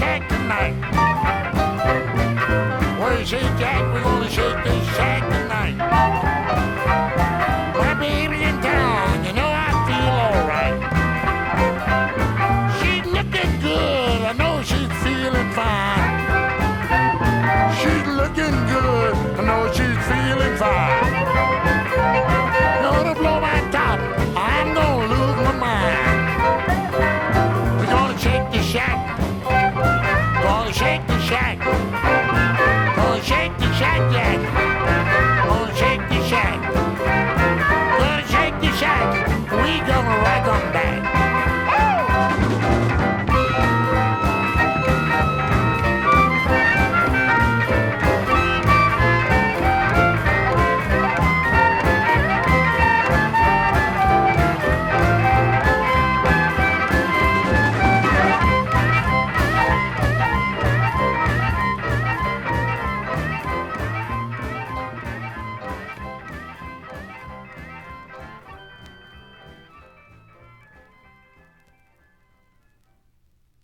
shack tonight. Do you say, Jack? We're gonna shake